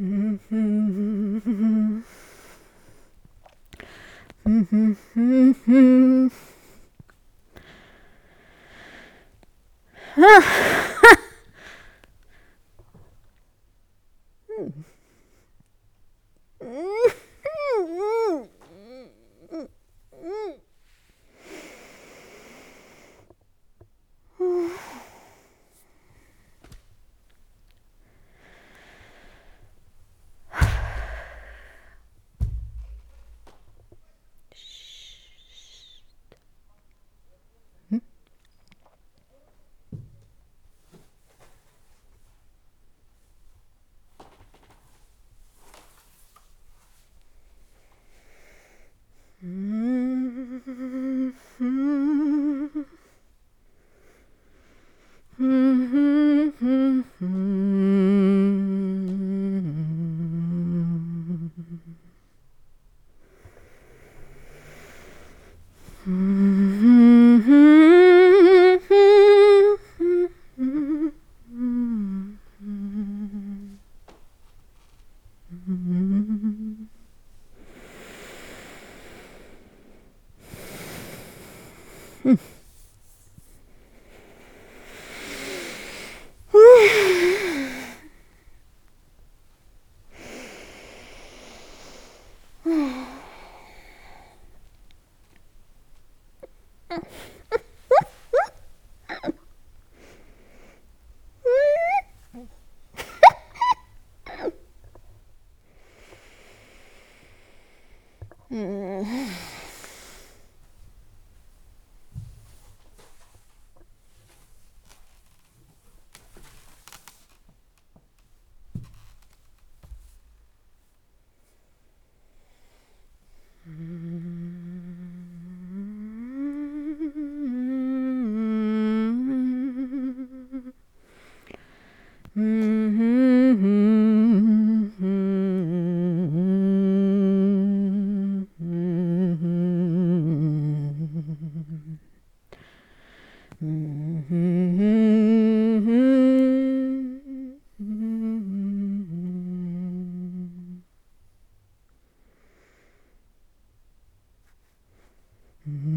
Mm-hmm. Mm-hmm. Mm-hmm. Mm-hmm. Ah. Mm-hmm. Mm-hmm.